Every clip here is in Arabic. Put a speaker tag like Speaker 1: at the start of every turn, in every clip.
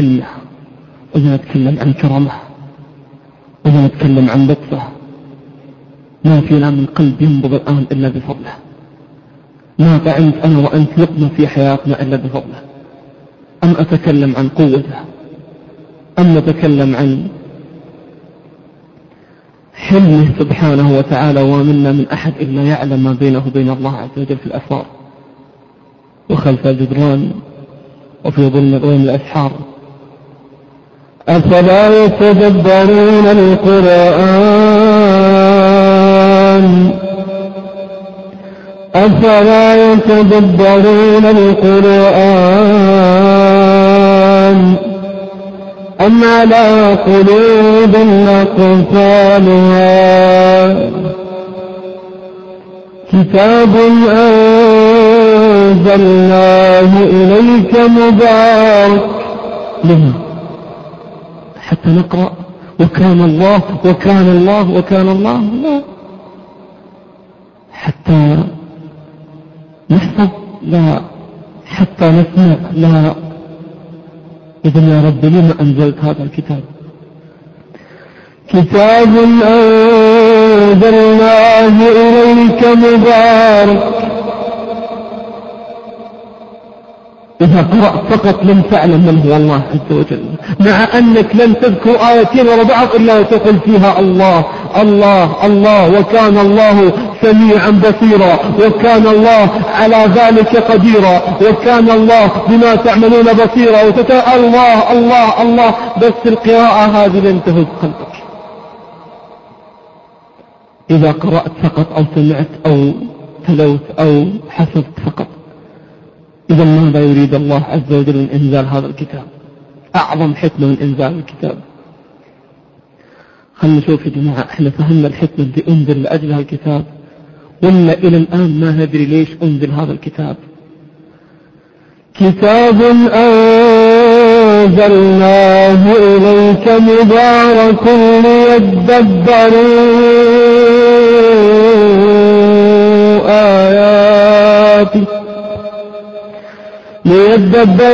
Speaker 1: الكلمة إذا نتكلم عن كرمه إذا نتكلم عن لطفه ما في لا من قلب ينبض الآن إلا بفضله ما طعمت أنا وأنت لقمة في حياتنا إلا بفضله أم أتكلم عن قوته أم نتكلم عن حلمه سبحانه وتعالى ومنا من أحد إلا يعلم ما بينه وبين الله عز وجل في الأسرار وخلف الجدران وفي ظلم ظلم الأسحار
Speaker 2: أفلا يتدبرون القرآن أفلا
Speaker 1: يتدبرون القرآن أم على قلوب أقفالها
Speaker 2: كتاب أنزلناه إليك مبارك
Speaker 1: حتى نقرأ وكان الله وكان الله وكان الله لا حتى نحفظ لا حتى نسمع لا إذا يا رب لما أنزلت هذا الكتاب كتاب أنزلناه إليك مبارك إذا قرأت فقط لن تعلم من هو الله عز وجل مع أنك لن تذكر آيتين ولا بعض إلا وتقول فيها الله الله الله وكان الله سميعا بصيرا وكان الله على ذلك قديرا وكان الله بما تعملون بصيرا وتتأل الله الله الله بس القراءة هذه لن تهز قلبك إذا قرأت فقط أو سمعت أو تلوت أو حفظت فقط إذا ماذا يريد الله عز وجل من إنزال هذا الكتاب أعظم حكمة من إنزال الكتاب خلنا نشوف يا جماعة احنا فهمنا الحكمة اللي أنزل لأجلها الكتاب ولا إلى الآن ما ندري ليش أنزل هذا الكتاب كتاب أنزلناه إليك مبارك ليدبروا
Speaker 2: آياته ليتدبروا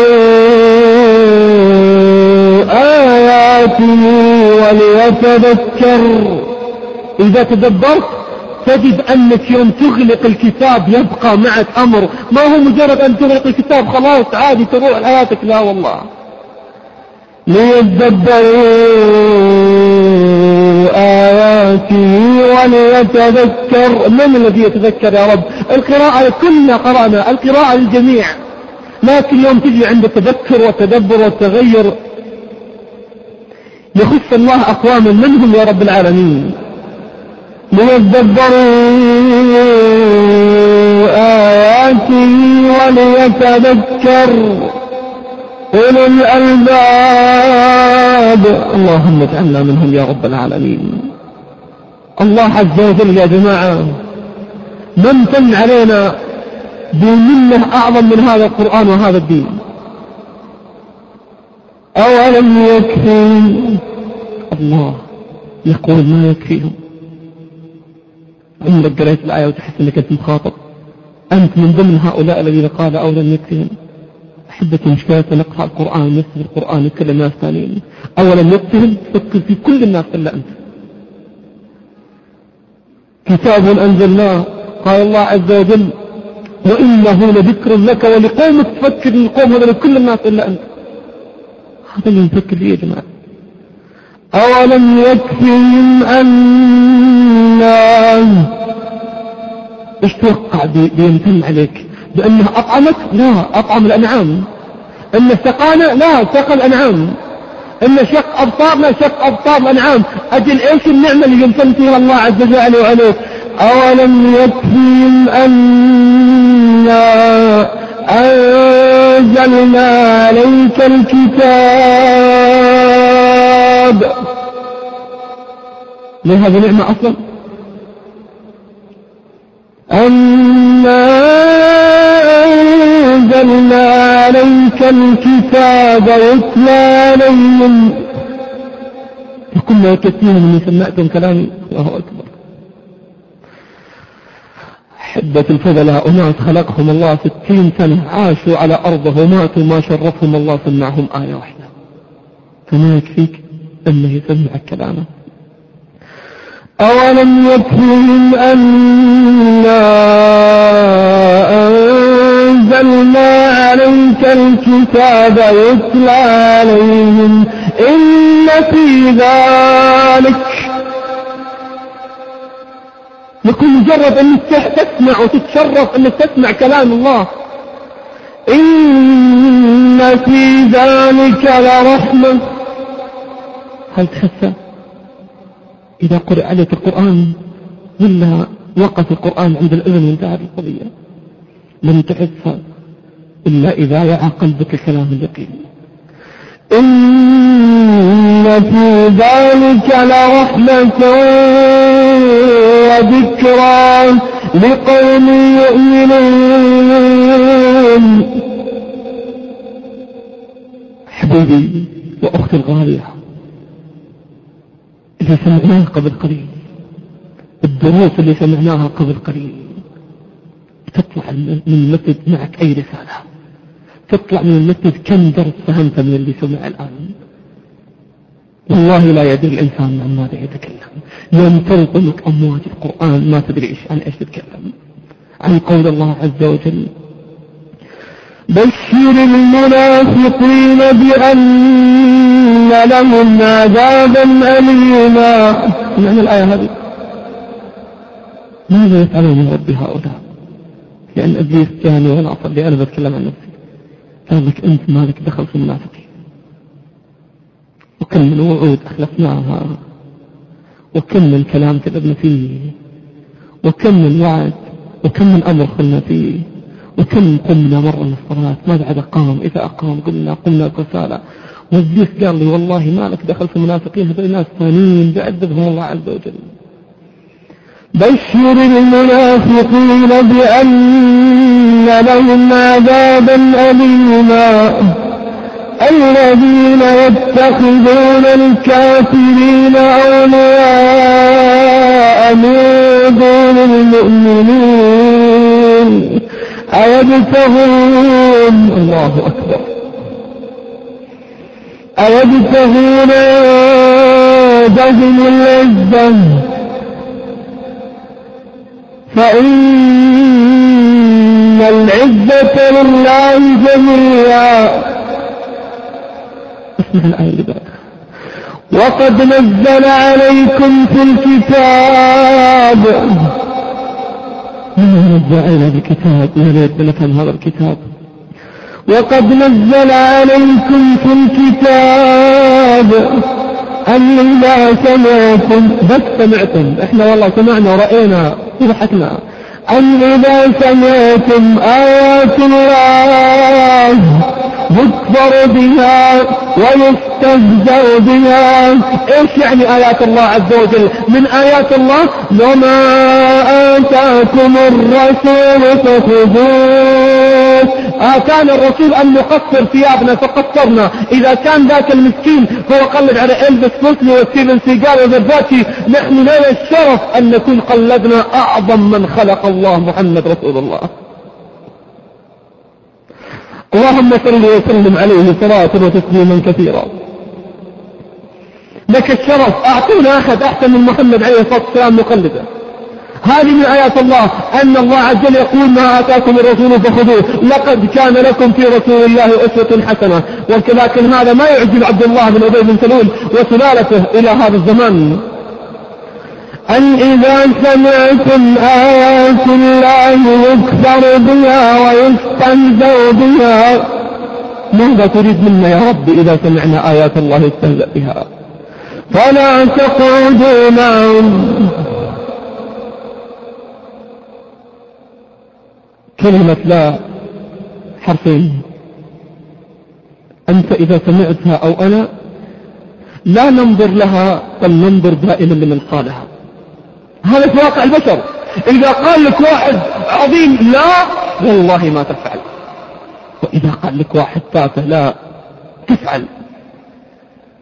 Speaker 2: آياته وليتذكر
Speaker 1: إذا تدبرت تجد أنك يوم تغلق الكتاب يبقى معك أمر ما هو مجرد أن تغلق الكتاب خلاص عادي تروح حياتك لا والله ليتدبروا آياته وليتذكر من الذي يتذكر يا رب القراءة كلنا قرأنا القراءة للجميع لكن يوم تجي عند التذكر والتدبر والتغير يخص الله أقواما منهم يا رب العالمين ليتدبروا آياتي وليتذكر أولو الألباب اللهم اجعلنا منهم يا رب العالمين الله عز وجل يا جماعة ممتن علينا بمنة أعظم من هذا القرآن وهذا الدين أولم يكفيهم الله يقول ما يكفيهم عمرك قريت الآية وتحس أنك أنت مخاطب أنت من ضمن هؤلاء الذين قال أولم يكفيهم أحبة مشكلة نقرأ القرآن نفسر القرآن نتكلم الناس ثانيين أولم يكفهم تفكر في كل الناس إلا أنت كتاب أنزلناه قال الله عز وجل وإنه لذكر لك ولقومك فكر القوم هذا لكل الناس إلا أنت هذا اللي نفكر فيه يا جماعة أولم يكفهم أنا ايش توقع بيمتن عليك بأنه أطعمك لا أطعم الأنعام أن سقانا لا سقى الأنعام أن شق أبطارنا شق أبطار الأنعام أجل إيش النعمة اللي يمتن فيها الله عز وجل عليه وعليك أولم يكفهم أنا أنزلنا عليك الكتاب ليه هذه نعمة أصلا أنا أنزلنا عليك الكتاب يتلى عليهم فكل كثيرا من سمعتم كلامي الله أكبر حبة الفضلاء أمات خلقهم الله ستين سنة عاشوا على أرضه وماتوا ما شرفهم الله سمعهم آية واحدة فما يكفيك أنه يسمع كلامه أولم يكفيهم أنا أنزلنا عليك الكتاب يتلى عليهم إن في ذلك لكل مجرد انك تسمع وتتشرف انك تسمع كلام الله إن في ذلك لرحمة هل تخفى إذا قرأ عليك القرآن ولا وقف القرآن عند الأذن وانتهت القضية لن تحس إلا إذا يعى قلبك الكلام اليقين إن في ذلك لرحمة
Speaker 2: وذكرى لقوم يؤمنون حبيبي
Speaker 1: وأختي الغالية إذا سمعناها قبل قليل الدروس اللي سمعناها قبل قليل تطلع من المسجد معك أي رسالة تطلع من المسجد كم درس فهمت من اللي سمع الآن والله لا يدري الإنسان عن ماذا يتكلم يوم تلقمك أموات القرآن ما تدري عن إيش تتكلم عن قول الله عز وجل بشر المنافقين بأن لهم عذابا أليما من الآية هذه ماذا يفعلون من رب هؤلاء لأن إبليس جاني وأنا أصلي أنا بتكلم عن نفسي قال لك أنت مالك دخل في المنافقين وكم من وعود أخلفناها وكم كلام كذبنا فيه وكم وعد وكم أمر خلنا فيه وكم قمنا مرة من الصلاة ما بعد قام إذا أقام قلنا قمنا كسالة والزيك قال لي والله ما لك دخل في المنافقين هذول ناس ثانيين بعذبهم الله عز وجل بشر المنافقين بأن لهم عذابا أليما الذين يتخذون الكافرين أولياء من دون المؤمنين أيبتغون الله أكبر أيبتغون عندهم العزة فإن العزة لله جميعا من أهل بعدها وقد نزل عليكم في الكتاب من رجع إلى الكتاب يا ليت لكم هذا الكتاب وقد نزل عليكم في الكتاب أن إذا سمعتم بس سمعتم احنا والله سمعنا ورأينا وضحكنا أن إذا سمعتم آيات الله يكفر بها ويستهزأ بها ايش يعني آيات الله عز وجل من آيات الله وما آتاكم الرسول فخذوه آه كان الرسول أن نقصر ثيابنا فقصرنا إذا كان ذاك المسكين هو قلد على إلبس فوتلي وستيفن سيجار وزرباتي نحن لنا الشرف أن نكون قلدنا أعظم من خلق الله محمد رسول الله اللهم صل وسلم عليه صلاة وتسليما كثيرا لك الشرف أعطونا أحد أحسن من محمد عليه الصلاة والسلام مقلده هذه من آيات الله أن الله عز وجل يقول ما آتاكم الرسول فخذوه لقد كان لكم في رسول الله أسوة حسنة ولكن هذا ما يعجب عبد الله بن أبي بن سلول وسلالته إلى هذا الزمان أن إذا سمعتم آيات الله يكفر بها ويستهزأ بها ماذا تريد منا يا رب إذا سمعنا آيات الله يستهزأ بها فلا تقعدوا معهم كلمة لا حرفين أنت إذا سمعتها أو أنا لا ننظر لها بل ننظر دائما لمن قالها هذا في واقع البشر إذا قال لك واحد عظيم لا والله ما تفعل وإذا قال لك واحد تافه لا تفعل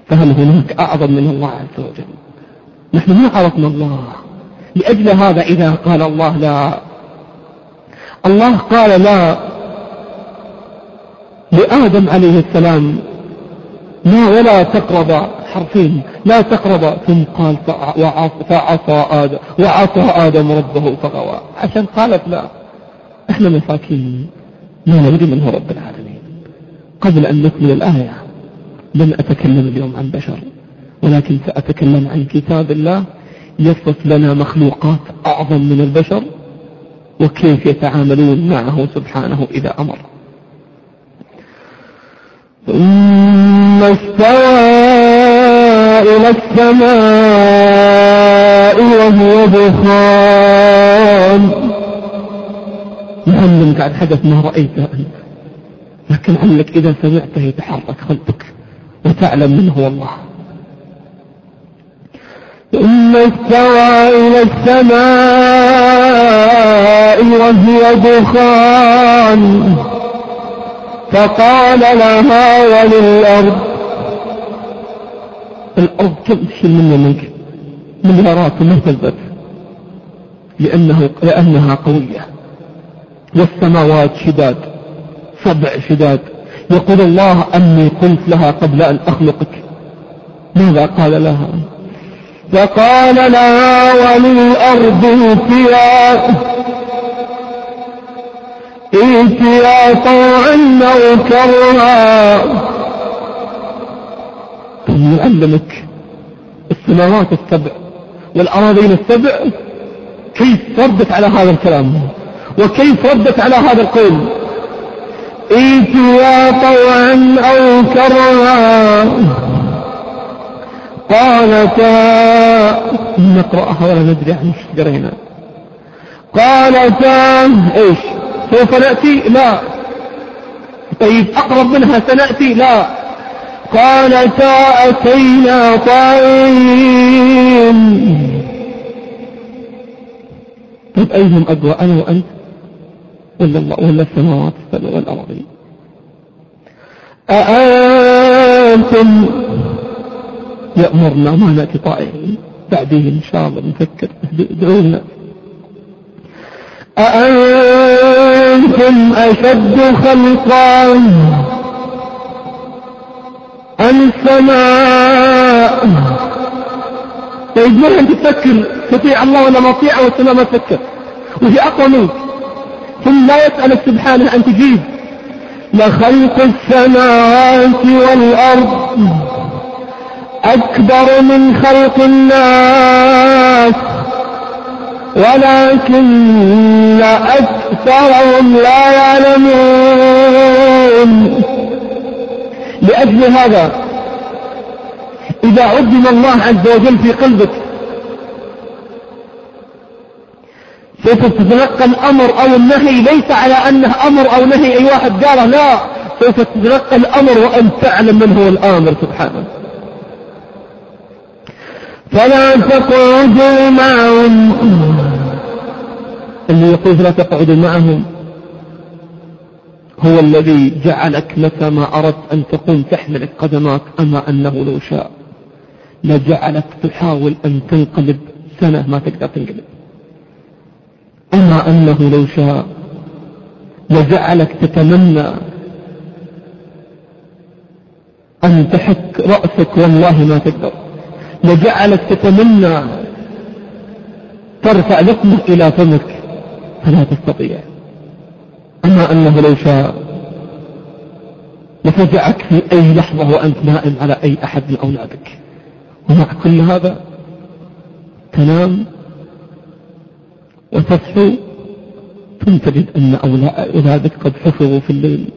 Speaker 1: فهل هناك أعظم من الله عز وجل نحن ما عرفنا الله لأجل هذا إذا قال الله لا الله قال لا لآدم عليه السلام ما ولا تقرب حرفين لا تقرب ثم قال فعصى آدم وعصى آدم ربه فغوى عشان قالت لا احنا مساكين لا ندري من هو رب العالمين قبل أن نكمل الآية لن أتكلم اليوم عن بشر ولكن سأتكلم عن كتاب الله يصف لنا مخلوقات أعظم من البشر وكيف يتعاملون معه سبحانه إذا أمر
Speaker 2: ثم استوى إلى السماء وهو دخان
Speaker 1: مهم قاعد حدث ما رأيته أنت لكن عمك إذا سمعته يتحرك قلبك وتعلم من هو الله ثم استوى إلى السماء وهي دخان فقال لها وللأرض الأرض تمشي منا منك مليارات مهتزت لأنه لأنها قوية والسماوات شداد سبع شداد يقول الله أني قلت لها قبل أن أخلقك ماذا قال لها فقال لها وللأرض اتيا اتيا طوعا أو كرها ان عندك السماوات السبع والأراضين السبع كيف ردت على هذا الكلام وكيف ردت على هذا القول إيتوا طوعا أو كرها قالتا نقرأها ولا ندري عن ايش قرينا قالتا ايش سوف نأتي لا طيب أقرب منها سنأتي لا قالتا أتينا طائعين طيب أيهم أقوى أنا وأنت ولا الله ولا السماوات السبع والأرضين أأنتم يأمرنا ما نأتي طائعين بعدين إن شاء الله نفكر دعونا أأنتم أشد خلقا السماء طيب مين تفكر تطيع الله ولا ما تطيعه والسماء ما تفكر وهي أقوى منك ثم لا يسألك سبحانه أن تجيب لخلق السماوات والأرض أكبر من خلق الناس ولكن أكثرهم لا يعلمون لأجل هذا إذا عدم الله عز وجل في قلبك سوف تتلقى الأمر أو النهي ليس على أنه أمر أو نهي أي واحد قاله لا سوف تتلقى الأمر وأن تعلم من هو الآمر سبحانه فلا تقعدوا معهم اللي يقول فلا تقعدوا معهم هو الذي جعلك متى ما أردت أن تقوم تحملك قدماك أما أنه لو شاء لجعلك تحاول أن تنقلب سنة ما تقدر تنقلب أما أنه لو شاء لجعلك تتمنى أن تحك رأسك والله ما تقدر لجعلك تتمنى ترفع لقمة إلى فمك فلا تستطيع أما أنه لو شاء لفزعك في أي لحظة وأنت نائم على أي أحد من أولادك ومع كل هذا تنام وتصحو ثم تجد أن أولادك قد حفظوا في الليل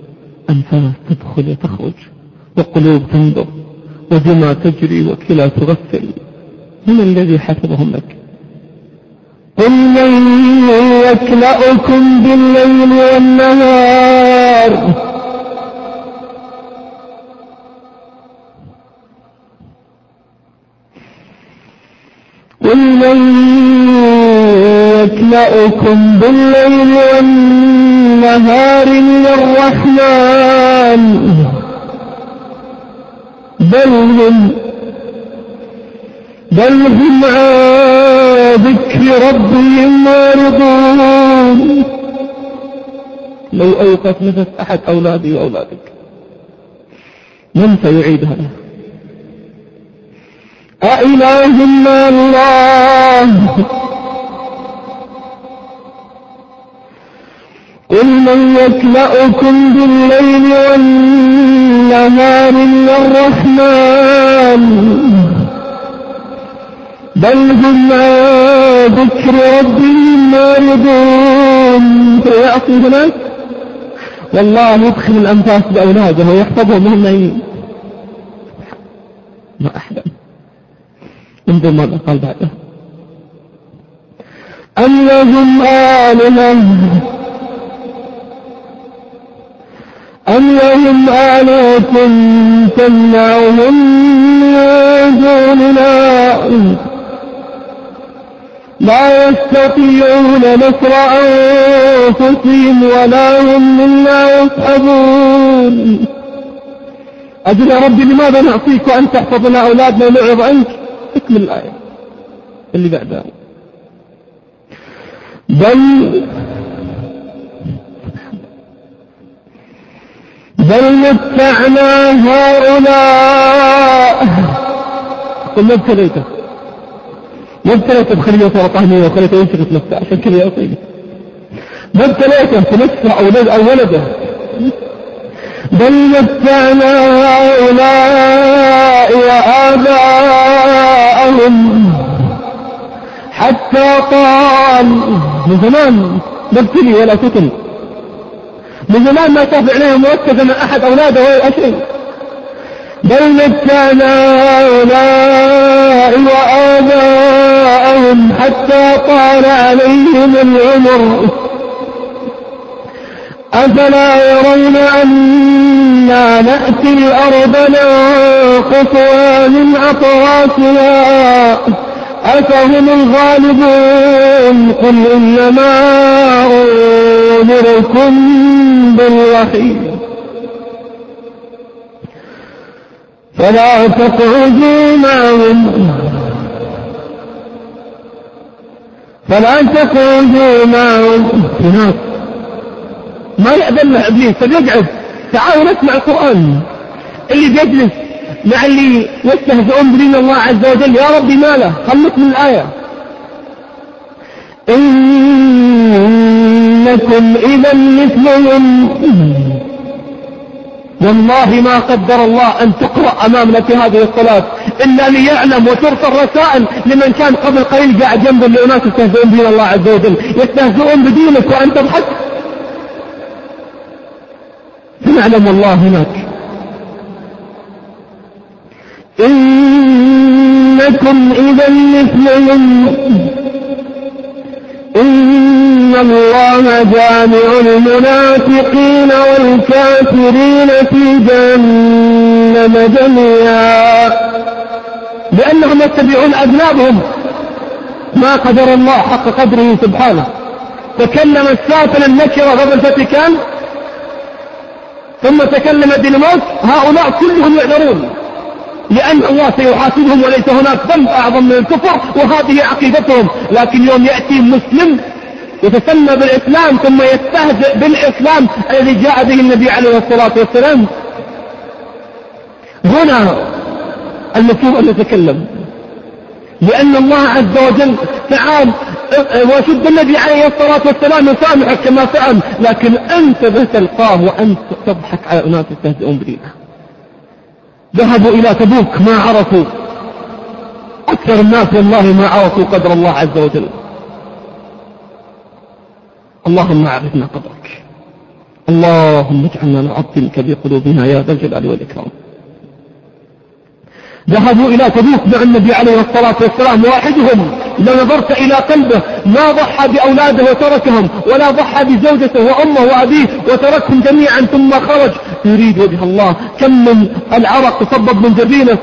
Speaker 1: أنفاس تدخل وتخرج وقلوب تنظر ودمى تجري وكلى تغسل من الذي حفظهم لك
Speaker 2: قل من يكلأكم بالليل والنهار قل من
Speaker 1: يكلأكم بالليل والنهار من الرحمن بل من بل هم على ذكر ربهم معرضون لو أوقف نفس أحد أولادي وأولادك من سيعيدها له أإله ما الله قل من يكلأكم بالليل والنهار من الرحمن بل هم لا ذكر ربهم معرضون فيعطي هناك والله يدخل الأنفاس بأولاده ويحفظهم وهم نايمين ما أحلم انظر ماذا قال بعده أم لهم آلهة أم لهم آلهة تمنعهم من دوننا لا يستطيعون نصر أنفسهم ولا هم منا يصحبون أجل يا ربي لماذا نعطيك وأن تحفظ لنا أولادنا ونعرض عنك اكمل الآية اللي بعدها بل بل متعنا هؤلاء قل ما ابتليته ما ابتليته بخليته ولا وخليته ينفقت نفسه عشان كذا يعطيني ما ابتليته بنفسه أو أو ولده
Speaker 2: بل متعنا هؤلاء وآباءهم حتى
Speaker 1: طال من زمان ما ابتلي ولا فتن من زمان ما طاف عليه مركز من أحد أولاده ولا شيء بل متعنا
Speaker 2: هؤلاء وآباءهم وراءهم حتى طال عليهم العمر
Speaker 1: أفلا يرون أنا نأتي الأرض ننقصها من أطرافها أفهم الغالبون قل إنما أنذركم بالوحي فلا تقعدوا معهم فلا تكن فيما هناك ما يأذن له إبليس فليقعد طيب تعالوا نسمع القرآن اللي بيجلس مع اللي يستهزئون بدين الله عز وجل يا ربي ماله خلص من الآية إنكم إذا مثلهم والله ما قدر الله أن تقرأ أمامنا في هذه الصلاة إلا ليعلم وترسل رسائل لمن كان قبل قليل قاعد جنب الناس يستهزئون بدين الله عز وجل يستهزئون بدينك وأنت تضحك فنعلم الله هناك إنكم إذا مثلهم إن إن الله جامع المنافقين والكافرين في جهنم جميعا لأنهم يتبعون أذنابهم ما قدر الله حق قدره سبحانه تكلم الساتن النكرة غضب الفاتيكان ثم تكلم الدنمارك هؤلاء كلهم يعذرون لأن الله سيحاسبهم وليس هناك ذنب أعظم من الكفر وهذه عقيدتهم لكن يوم يأتي مسلم يتسمى بالإسلام ثم يستهزئ بالإسلام الذي جاء به النبي عليه الصلاة والسلام هنا المفروض أن نتكلم لأن الله عز وجل تعال نعم، وشد النبي عليه الصلاة والسلام يسامحك كما فعل لكن أنت تلقاه وأنت تضحك على أناس يستهزئون به. ذهبوا إلى تبوك ما عرفوا أكثر الناس والله ما عرفوا قدر الله عز وجل اللهم عرفنا قدرك اللهم اجعلنا نعظمك بقلوبنا يا ذا الجلال والإكرام ذهبوا إلى تبوك مع النبي عليه الصلاة والسلام واحدهم لو نظرت إلى قلبه ما ضحى بأولاده وتركهم ولا ضحى بزوجته وأمه وأبيه وتركهم جميعا ثم خرج يريد وجه الله كم من العرق تصبب من جبينه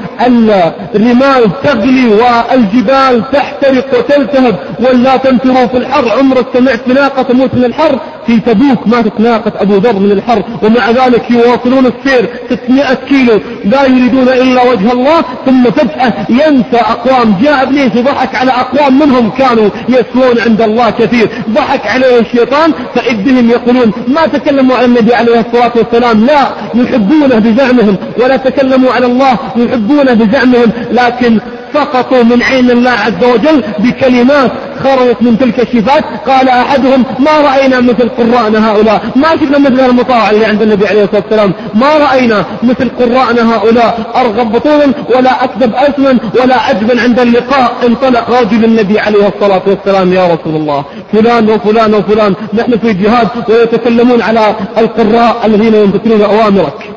Speaker 1: الرمال تغلي والجبال تحترق وتلتهب ولا تنفروا في الحر عمرك سمعت ناقة تموت من الحر في تبوك ماتت ناقة أبو ذر من الحر ومع ذلك يواصلون السير 600 كيلو لا يريدون إلا وجه الله ثم فجأة ينسى أقوام جاء إبليس وضحك على أقوام منهم كانوا يسوون عند الله كثير ضحك عليه الشيطان فإذ بهم يقولون ما تكلموا عن النبي عليه الصلاة والسلام لا يحبونه بزعمهم ولا تكلموا على الله يحبونه بزعمهم لكن سقطوا من عين الله عز وجل بكلمات خرجت من تلك الشفات قال أحدهم ما رأينا مثل قرائنا هؤلاء ما شفنا مثل المطاع اللي عند النبي عليه الصلاة والسلام ما رأينا مثل قرائنا هؤلاء أرغب بطولا ولا أكذب أسما ولا عجبا عند اللقاء انطلق رجل النبي عليه الصلاة والسلام يا رسول الله فلان وفلان وفلان نحن في جهاد ويتكلمون على القراء الذين ينتقلون أوامرك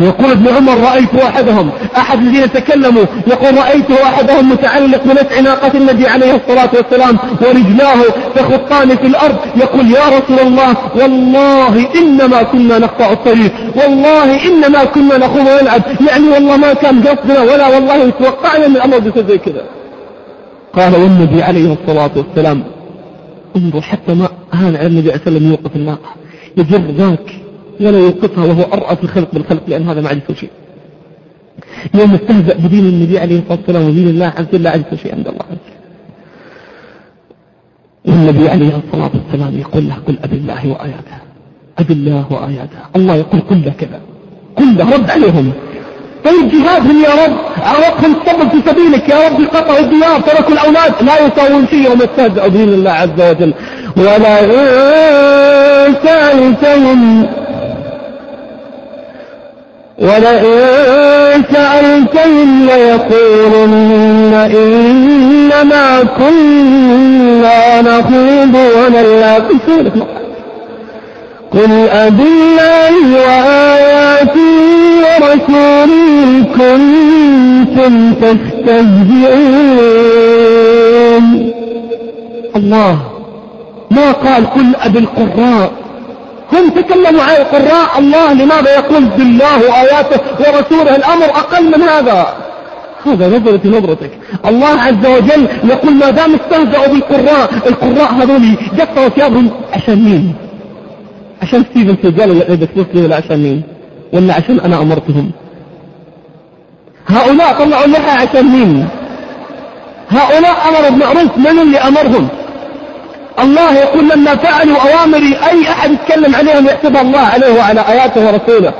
Speaker 1: يقول ابن عمر رأيت أحدهم أحد الذين تكلموا يقول رأيت أحدهم متعلق بنفع ناقة النبي عليه الصلاة والسلام ورجلاه تخطان في الأرض يقول يا رسول الله والله إنما كنا نقطع الطريق والله إنما كنا نخوض ونلعب يعني والله ما كان قصدنا ولا والله توقعنا من الأمر بس زي كذا قال والنبي عليه الصلاة والسلام انظر حتى ما هان على النبي عليه الصلاة والسلام يوقف الناقة يجر ذاك ولا يوقفها وهو أرأف الخلق بالخلق لأن هذا ما عنده شيء يوم استهزأ بدين النبي عليه الصلاة والسلام ودين الله عز وجل لا عرف شيء عند الله عز وجل والنبي عليه الصلاة والسلام يقول له قل أبي الله وآياته أبي الله وآياته الله يقول له كذا له رد عليهم طيب جهادهم يا رب عرقهم الصبر في سبيلك يا رب قطعوا الديار تركوا الأولاد لا يساوون شيء يوم استهزأ بدين الله عز وجل ولا إنسان ولئن سألتهم ليقولن إنما كنا نخوض ونلعب قل
Speaker 2: أبالله الله وآياته ورسوله كنتم تستهزئون
Speaker 1: الله ما قال قل أبالقراء القراء هم تكلموا عن القراء الله لماذا يقول بالله وآياته ورسوله الأمر أقل من هذا هذا نظرة نظرتك الله عز وجل يقول ما دام استهزأوا بالقراء القراء هذول قطعوا ثيابهم عشان مين عشان ستيفن سيجال ولا إيدك ولا عشان مين ولا عشان أنا أمرتهم هؤلاء طلعوا لها عشان مين هؤلاء أمروا بمعروف من اللي أمرهم الله يقول لما فعلوا أوامري أي أحد يتكلم عليهم يعتبر الله عليه وعلى آياته ورسوله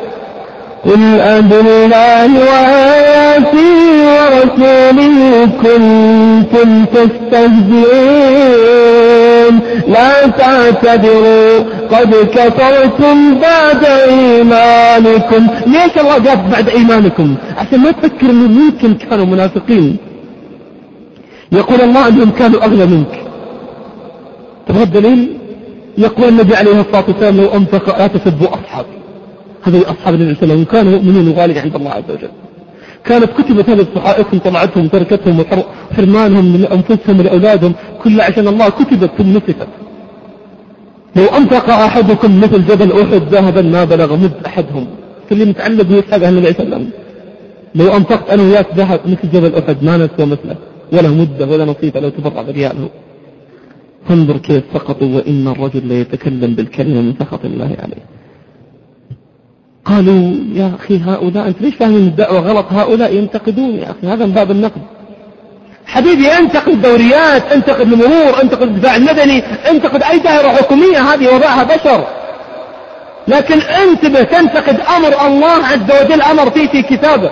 Speaker 1: قل أدل الله وآياتي ورسولي كنتم تستهزئون لا تعتذروا قد كفرتم بعد إيمانكم ليش الله قال بعد إيمانكم عشان ما تفكر أنه ممكن كانوا منافقين يقول الله أنهم كانوا أغلى منك تبغى الدليل يقول النبي عليه الصلاة والسلام لو أنفق لا تسبوا أصحابي هذول أصحاب النبي صلى الله عليه وسلم كانوا مؤمنين وغالي عند الله عز وجل كانت كتبت هذه صحائفهم طلعتهم وتركتهم وحرمانهم أنفسهم لأولادهم كلها عشان الله كتبت ثم نسفت لو أنفق أحدكم مثل جبل أحد ذهبا ما بلغ مد أحدهم اللي متعلق من أهل النبي صلى الله عليه وسلم لو أنفقت أنا وياك ذهب مثل جبل أحد ما نسوى مثله ولا مدة ولا نصيبة لو تبرع برياله فانظر كيف سقطوا وإن الرجل ليتكلم بالكلمة من سخط الله عليه قالوا يا أخي هؤلاء أنت ليش فاهمين الدعوة غلط هؤلاء ينتقدون يا أخي هذا من باب النقد حبيبي انتقد دوريات انتقد المرور انتقد الدفاع المدني انتقد أي دائرة حكومية هذه وضعها بشر لكن انتبه تنتقد أمر الله عز وجل أمر فيه في كتابه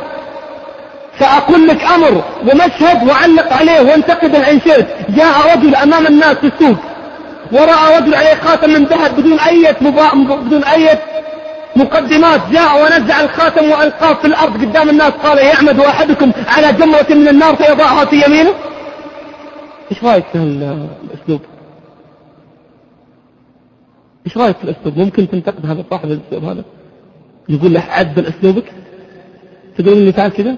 Speaker 1: سأقول لك أمر ومشهد وعلق عليه وانتقد إن شئت جاء رجل أمام الناس في السوق ورأى رجل عليه خاتم من ذهب بدون أي مبا... بدون أي مقدمات جاء ونزع الخاتم وألقاه في الأرض قدام الناس قال يعمد إيه أحدكم على جمرة من النار فيضعها في يمينه إيش رأيك في الأسلوب إيش رأيك في الأسلوب ممكن تنتقد هذا صاحب الأسلوب هذا يقول له عدل أسلوبك تقول لي تعال كذا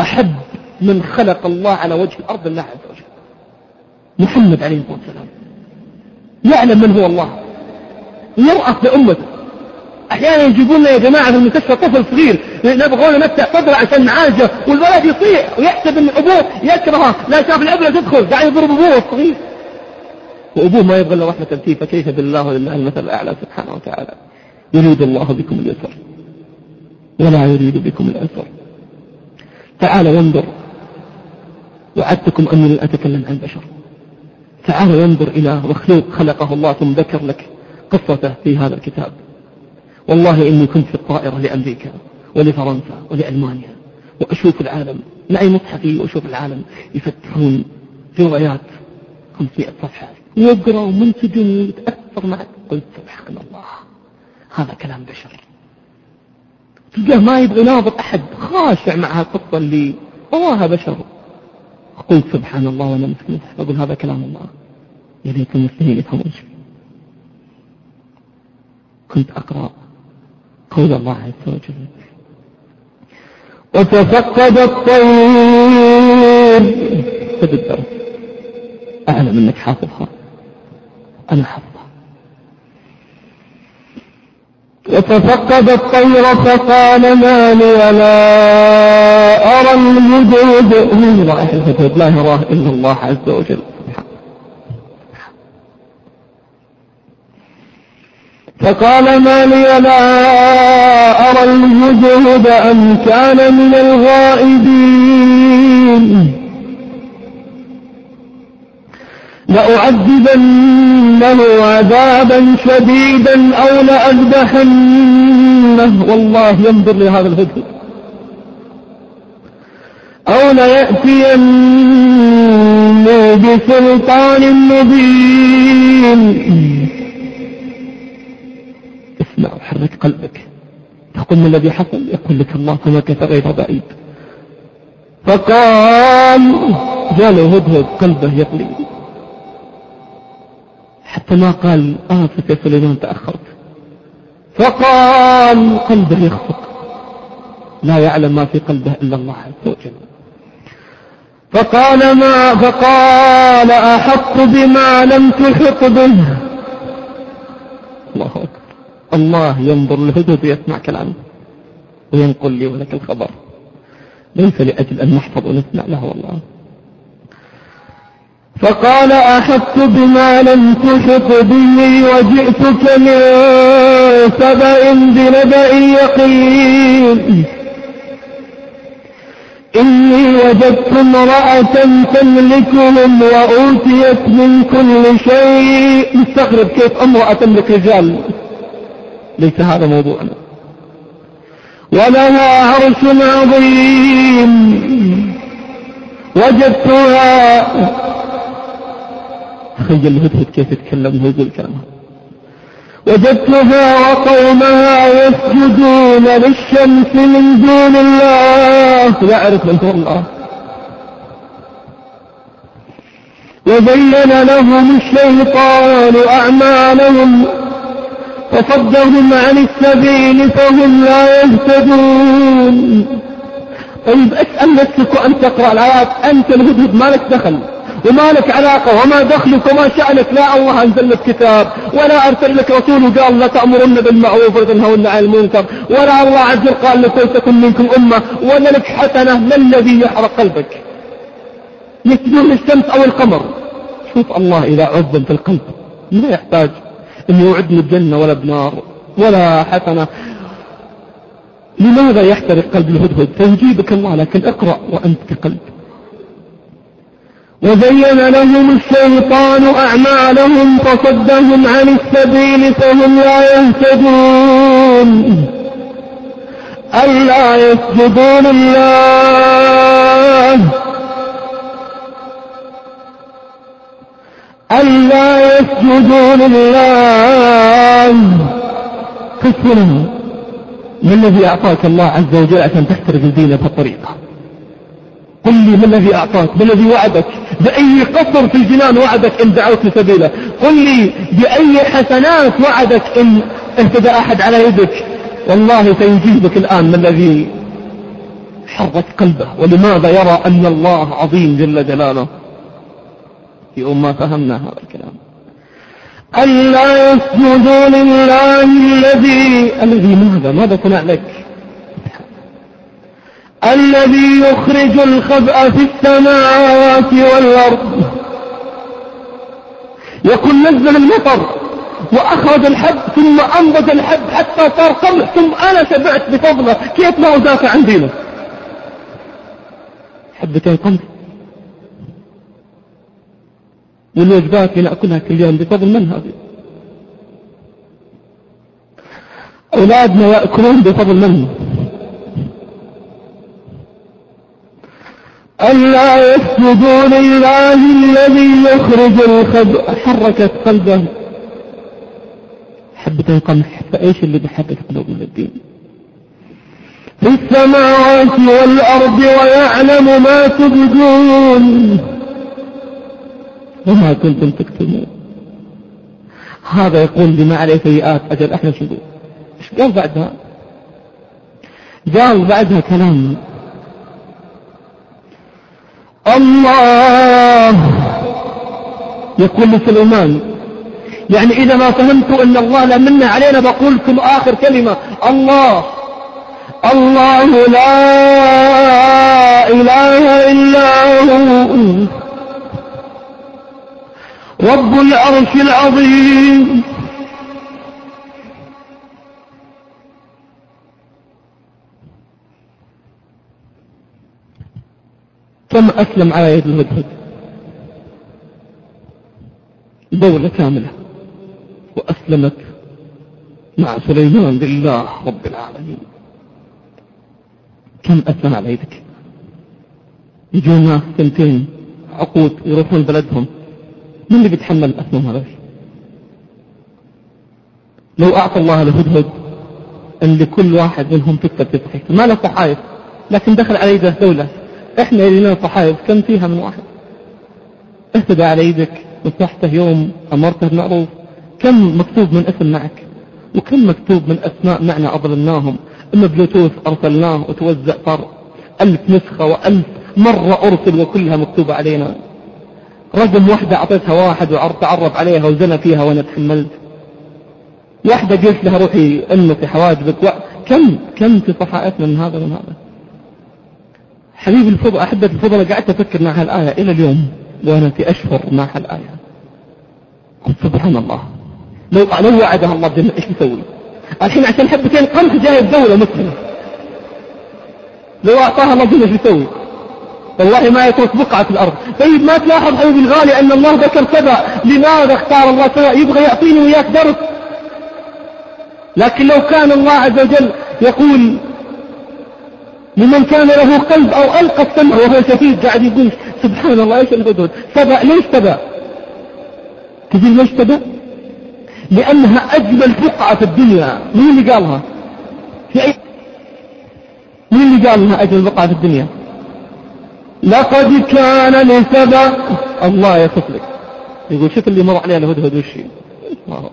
Speaker 1: أحب من خلق الله على وجه الأرض الله عز وجل محمد عليه الصلاة والسلام يعلم من هو الله يرأس لأمته أحيانا يجيبون لنا يا جماعة في المستشفى طفل صغير نبغون نفتح صدره عشان نعالجه والولد يطيع ويحسب أن أبوه يكرهه لا شاف العبرة تدخل قاعد يضرب أبوه الصغير وأبوه ما يبغى إلا رحمة فيه فكيف بالله ولله المثل الأعلى سبحانه وتعالى يريد الله بكم اليسر ولا يريد بكم العسر تعال وانظر وعدتكم أني لن أتكلم عن بشر تعال وانظر إلى مخلوق خلقه الله ثم ذكر لك قصته في هذا الكتاب والله إني كنت في الطائرة لأمريكا ولفرنسا ولألمانيا وأشوف العالم معي مصحفي وأشوف العالم يفتحون روايات 500 صفحة ويقرأ ومنتج ويتأثر معك قلت سبحان الله هذا كلام بشر تلقاه ما يبغى يناظر أحد راسع مع هالقطة اللي رواها بشر قلت سبحان الله وانا مسلم أقول هذا كلام الله يا ليت المسلمين يفهمون كنت أقرأ قول الله عز وجل وتفقد الطير خذ الدرس أعلم أنك حافظها أنا
Speaker 2: حافظ وتفقد الطير
Speaker 1: فقال ما لي ولا أرى الوجود من رائحة الهدهد لا يراه إلا الله عز وجل فقال ما لي ولا أرى الوجود أم كان من الغائبين لأعذبنه عذابا شديدا أو لأذبحنه والله ينظر لهذا الهدهد أو ليأتينه بسلطان مبين اسمع وحرك قلبك تقول ما الذي حصل يقول لك الله كما غير بعيد فقام جاله هدهد قلبه يقلب حتى ما قال آسف يا سليمان تأخرت فقال قلبه يخفق لا يعلم ما في قلبه إلا الله عز وجل فقال ما فقال أحط بما لم تحط به الله أكبر الله ينظر لهدهد ويسمع كلامه وينقل لي ولك الخبر ليس لأجل أن نحفظ ونسمع له والله فقال أخذت بما لم تحط به وجئتك من سبأ بنبأ يقين إني وجدت امرأة تملكهم وأوتيت من كل شيء مستغرب كيف امرأة تملك رجال ليس هذا موضوعنا ولها عرش عظيم وجدتها تخيل الهدهد كيف يتكلم زي الكلام وجدتها وقومها يسجدون للشمس من دون الله يعرف من هو الله وزين لهم الشيطان أعمالهم وصدهم عن السبيل فهم لا يهتدون طيب اسأل نفسك وأنت تقرأ الآيات أنت الهدهد مالك دخل وما لك علاقة وما دخلك وما شأنك لا الله أنزل لك كتاب ولا أرسل لك رسول وقال لا تأمرن بالمعروف وتنهون عن المنكر ولا الله عز وجل قال لك ولتكن منكم أمة ولا لك حسنة ما الذي يحرق قلبك يسجدون الشمس أو القمر شوف الله إذا عظم في القلب لا يحتاج أن يوعدني بجنة ولا بنار ولا حسنة لماذا يحترق قلب الهدهد فيجيبك الله لكن اقرأ وأنت في قلبك وزين لهم الشيطان أعمالهم فصدهم عن السبيل فهم
Speaker 2: لا يهتدون ألا يسجدون الله ألا يسجدون الله
Speaker 1: قسم ما الذي أعطاك الله عز وجل عشان تحترق الدين بهالطريقة لي ما الذي أعطاك ما الذي وعدك بأي قصر في الجنان وعدك إن دعوت لسبيله قل لي بأي حسنات وعدك إن انتدى أحد على يدك والله سيجيبك الآن ما الذي حرك قلبه ولماذا يرى أن الله عظيم جل جلاله يوم ما فهمنا هذا الكلام ألا يسجدوا لله الذي الذي ماذا ماذا صنع لك الذي يخرج الخبأ في السماوات والأرض يكون نزل المطر وأخرج الحب ثم أنبت الحب حتى صار قمح ثم أنا تبعت بفضله كيف ما أدافع عن دينه حبتين قمح من وجباتي نأكلها كل يوم بفضل من هذه أولادنا يأكلون بفضل من؟ ألا يسجدوا لله الذي يخرج الخب حركت قلبه حبة القمح فإيش اللي بيحرك قلوب من الدين في السماوات والأرض ويعلم ما تبدون وما كنتم تكتمون هذا يقول بما عليه سيئات أجل احنا شو ايش قال بعدها قال بعدها كلام الله يقول لسليمان يعني إذا ما فهمت أن الله لا من علينا بقول لكم آخر كلمة الله الله لا إله إلا هو رب العرش العظيم كم أسلم على يد الهدهد دولة كاملة وأسلمت مع سليمان لله رب العالمين كم أسلم على يدك يجون ناس سنتين عقود يروحون بلدهم من اللي بيتحمل أسلم هذا لو أعطى الله لهدهد أن لكل واحد منهم تكتب في ما له صحائف لكن دخل على يده دولة احنا اللي لنا صحائف كم فيها من واحد اهتدى على يدك نصحته يوم امرته بمعروف كم مكتوب من اسم معك وكم مكتوب من اسماء معنا اضللناهم اما بلوتوث ارسلناه وتوزع فرق ألف نسخة وألف مرة أرسل وكلها مكتوبة علينا رقم واحدة أعطيتها واحد وتعرف عليها وزنى فيها وأنا تحملت واحدة قلت لها روحي أمك حواجبك كم كم في صحائفنا من هذا ومن هذا حبيب الفضل أحبة الفضل قعدت أفكر مع هالآية إلى اليوم وأنا في أشهر مع هالآية قلت سبحان الله لو لو وعدها الله بجنة إيش بيسوي؟ الحين عشان حبتين قمح جاي الدولة مسلمة لو أعطاها الله بجنة إيش بيسوي؟ والله ما يترك بقعة في الأرض طيب ما تلاحظ حبيبي الغالي أن الله ذكر سبع لماذا اختار الله سبع يبغى يعطيني وياك درس لكن لو كان الله عز وجل يقول لمن كان له قلب أو ألقى السمع وهو شهيد قاعد يقول سبحان الله ايش الهدهد سبأ ليش تبع تقول ليش تبع لأنها أجمل بقعة في الدنيا مين اللي قالها في أي مين اللي قال انها أجمل بقعة في الدنيا لقد كان لسبأ الله يصف لك يقول شوف اللي مر عليه الهدهد وش الله أكبر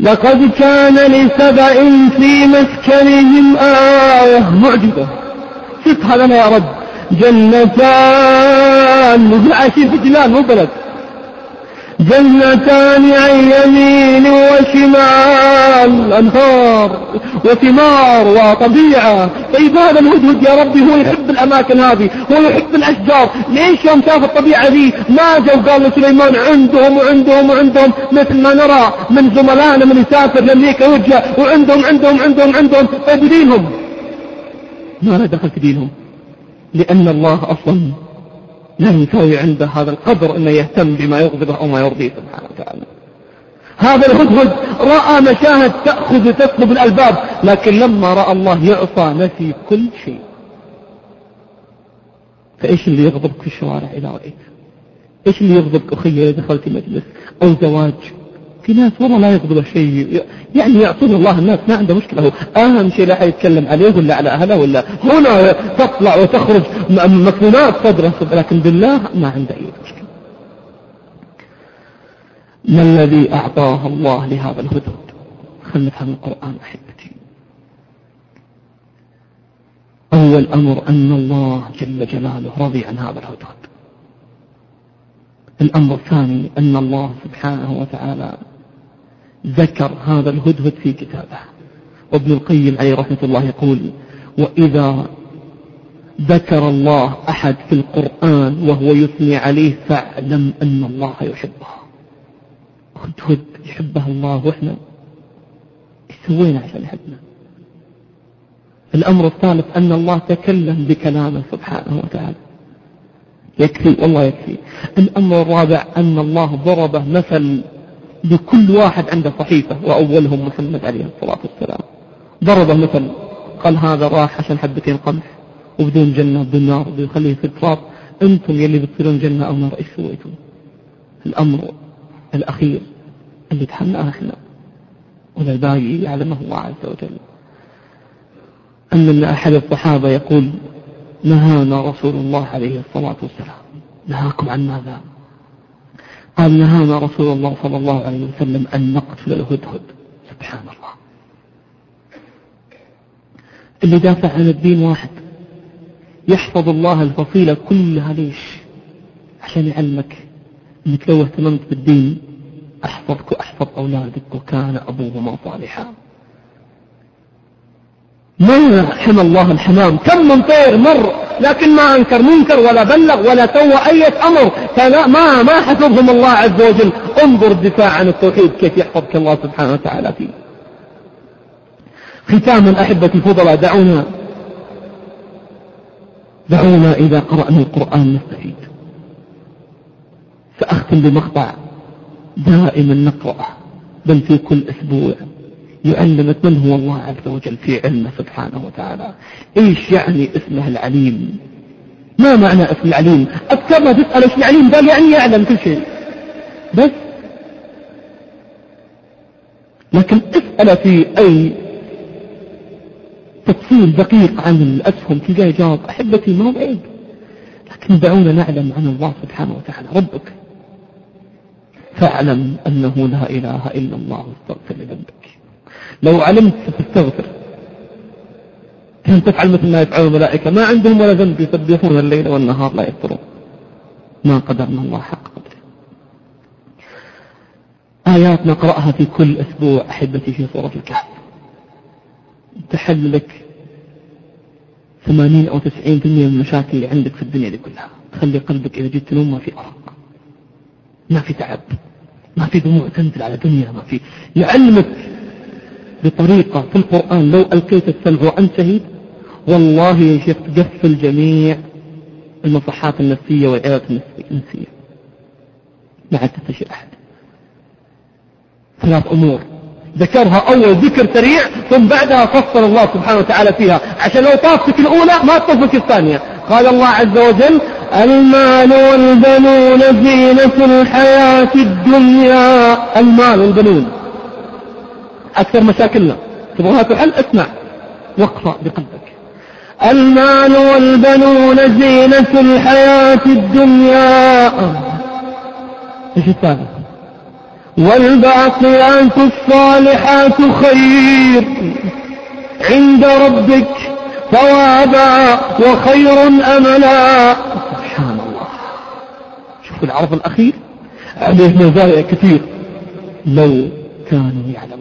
Speaker 1: لقد كان لسبع في مسكنهم آية معجبة فتح لنا يا رب جنتان وفي في جنان مو بلد جنتان عن يمين وشمال أنهار وثمار وطبيعة طيب هذا الهدهد يا ربي هو يحب الأماكن هذه هو يحب الأشجار ليش يوم شاف الطبيعة ذي ما جاء وقال لسليمان عندهم وعندهم وعندهم مثل ما نرى من زملائنا من يسافر لأمريكا ويرجع وعندهم عندهم عندهم عندهم طيب دينهم ما لا دخل في دينهم لأن الله أصلا ينتهي عنده هذا القدر أنه يهتم بما يغضبه أو ما يرضيه سبحانه وتعالى هذا الهدهد رأى مشاهد تأخذ تطلب الألباب لكن لما رأى الله يعطى نفي كل شيء فإيش اللي يغضبك في الشوارع إلى رأيك إيش اللي يغضبك أخي إذا دخلت مجلس أو زواج في ناس والله لا يغضب شيء يعني يعطون الله الناس ما عنده مشكلة هو أهم شيء لا يتكلم عليه ولا على أهله ولا هنا تطلع وتخرج مكنونات صدره لكن بالله ما عنده أي مشكلة ما الذي أعطاه الله لهذا الهدهد خلنا نفهم القرآن أحبتي أول أمر أن الله جل جلاله رضي عن هذا الهدهد الأمر الثاني أن الله سبحانه وتعالى ذكر هذا الهدهد في كتابه وابن القيم عليه رحمة الله يقول وإذا ذكر الله أحد في القرآن وهو يثني عليه فاعلم أن الله يحبه هدهد يحبه الله وإحنا سوينا عشان يحبنا الأمر الثالث أن الله تكلم بكلامه سبحانه وتعالى يكفي والله يكفي الأمر الرابع أن الله ضرب مثل لكل واحد عنده صحيفة وأولهم محمد عليه الصلاة والسلام ضربه مثل قال هذا راح عشان حبتين قمح وبدون جنة وبدون نار بده في التراب أنتم يلي بتصيرون جنة أو نار إيش سويتم الأمر الأخير اللي تحناه إحنا والباقي يعلمه الله عز وجل أن أحد الصحابة يقول نهانا رسول الله عليه الصلاة والسلام نهاكم عن ماذا قال نهانا رسول الله صلى الله عليه وسلم أن نقتل الهدهد
Speaker 2: سبحان الله
Speaker 1: اللي دافع عن الدين واحد يحفظ الله الفصيلة كلها ليش عشان يعلمك انك لو اهتممت بالدين احفظك واحفظ اولادك وكان ابوهما صالحا ما حمى الله الحمام كم من طير مر لكن ما أنكر منكر ولا بلغ ولا سوى أي أمر فلا ما ما حفظهم الله عز وجل انظر الدفاع عن التوحيد كيف يحفظك الله سبحانه وتعالى فيه ختاما أحبتي الفضلاء دعونا دعونا إذا قرأنا القرآن نستفيد فأختم بمقطع دائما نقرأه بل في كل أسبوع يعلمك من هو الله عز وجل في علمه سبحانه وتعالى ايش يعني اسمه العليم ما معنى اسم العليم اكثر ما تسأل ايش العليم قال يعني يعلم كل شيء بس لكن اسأل في اي تفصيل دقيق عن الاسهم جاي جواب احبتي ما هو بعيد لكن دعونا نعلم عن الله سبحانه وتعالى ربك فاعلم انه لا اله الا الله استغفر لذنبك لو علمت ستستغفر أن تفعل مثل ما يفعل الملائكة ما عندهم ولا ذنب يسبحون الليل والنهار لا يفترون ما قدرنا الله حق قدره آيات نقرأها في كل أسبوع أحبتي في سورة الكهف تحل لك ثمانين أو تسعين في المية من المشاكل اللي عندك في الدنيا دي كلها تخلي قلبك إذا جيت تنوم ما في أرق ما في تعب ما في دموع تنزل على دنيا ما في يعلمك بطريقة في القرآن لو ألقيت السمع وأنت شهيد والله يا شيخ تقفل جميع المصحات النفسية والعيادات النفسية ما عاد تنتشر أحد ثلاث أمور ذكرها أول ذكر سريع ثم بعدها فصل الله سبحانه وتعالى فيها عشان لو طافتك الأولى ما تطفك الثانية قال الله عز وجل المال والبنون زينة الحياة الدنيا المال والبنون أكثر مشاكلنا تبغاها تحل اسمع واقرأ بقلبك المال والبنون زينة الحياة الدنيا ايش الثاني والباقيات الصالحات خير عند ربك ثوابا وخير املا
Speaker 2: سبحان الله
Speaker 1: شوف العرض الاخير عليه مزايا كثير لو كانوا يعلمون